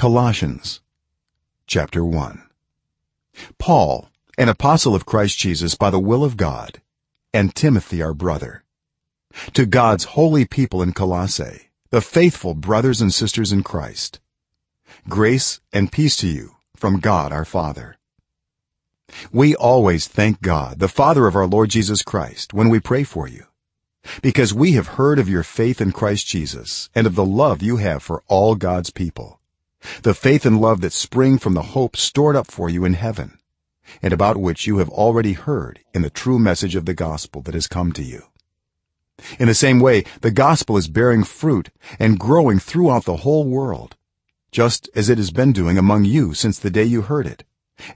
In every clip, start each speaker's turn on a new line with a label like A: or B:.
A: colossians chapter 1 paul an apostle of christ jesus by the will of god and timothy our brother. To god's holy people in colossae the faithful brothers and sisters in christ grace and peace to you from god our father. We always thank god the father of our lord jesus christ when we pray for you because we have heard of your faith in Christ Jesus and of the love you have for all God's people the faith and love that spring from the hope stored up for you in heaven and about which you have already heard in the true message of the gospel that has come to you. In the same way the gospel is bearing fruit and growing throughout the whole world just as it has been doing among you since the day you heard it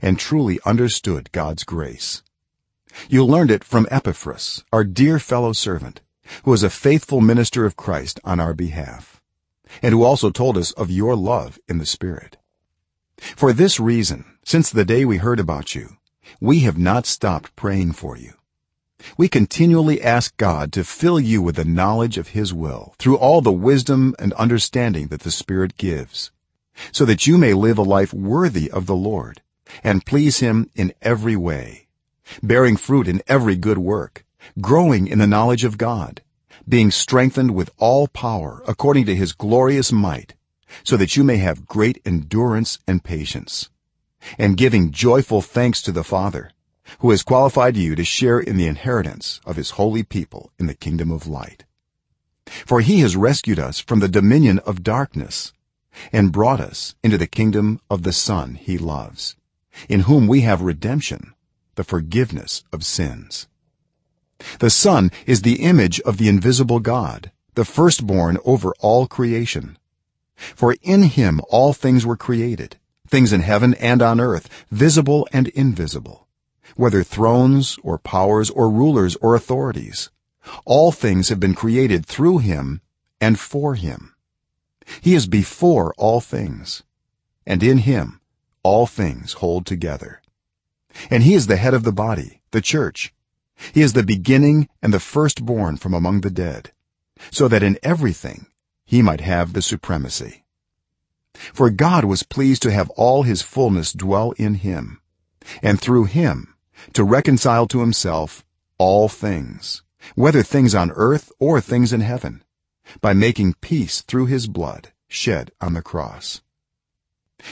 A: and truly understood God's grace. You learned it from Epaphras our dear fellow servant who is a faithful minister of Christ on our behalf and who also told us of your love in the spirit. For this reason since the day we heard about you we have not stopped praying for you. We continually ask god to fill you with the knowledge of his will through all the wisdom and understanding that the spirit gives so that you may live a life worthy of the lord and please him in every way bearing fruit in every good work growing in the knowledge of god being strengthened with all power according to his glorious might so that you may have great endurance and patience and giving joyful thanks to the father who has qualified you to share in the inheritance of his holy people in the kingdom of light. For he has rescued us from the dominion of darkness and brought us into the kingdom of the son he loves in whom we have redemption the forgiveness of sins the son is the image of the invisible god the firstborn over all creation. For in him all things were created things in heaven and on earth visible and invisible whether thrones or powers or rulers or authorities. All things have been created through him and for him. He is before all things and in him all things hold together. And he is the head of the body the church he is the beginning and the firstborn from among the dead so that in everything he might have the supremacy. For god was pleased to have all his fullness dwell in him and through him to reconcile to himself all things whether things on earth or things in heaven by making peace through his blood shed on the cross.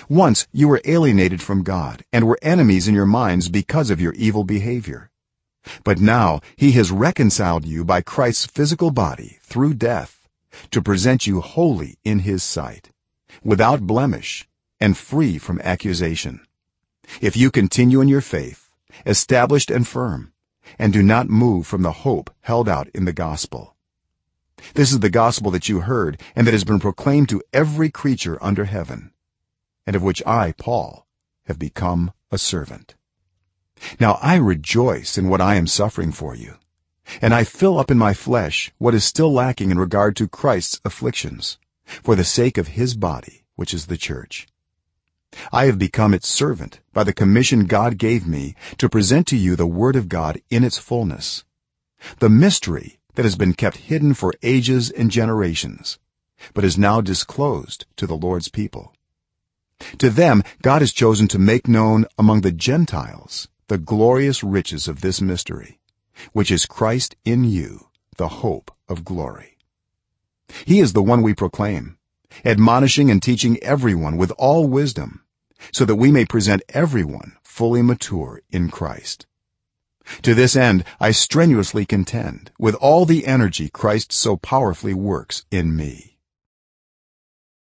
A: Once you were alienated from god and were enemies in your minds because of your evil behavior but now he has reconciled you by Christ's physical body through death to present you holy in his sight without blemish and free from accusation. If you continue in your faith established and firm and do not move from the hope held out in the gospel. This is the gospel that you heard and that has been proclaimed to every creature under heaven and of which I Paul have become a servant now i rejoice in what i am suffering for you and i fill up in my flesh what is still lacking in regard to Christ's afflictions for the sake of his body which is the church. I have become its servant by the commission god gave me to present to you the word of god in its fullness the mystery that has been kept hidden for ages and generations but is now disclosed to the lord's people. To them god has chosen to make known among the gentiles the glorious riches of this mystery which is Christ in you the hope of glory. He is the one we proclaim admonishing and teaching everyone with all wisdom so that we may present everyone fully mature in Christ. To this end i strenuously contend with all the energy Christ so powerfully works in me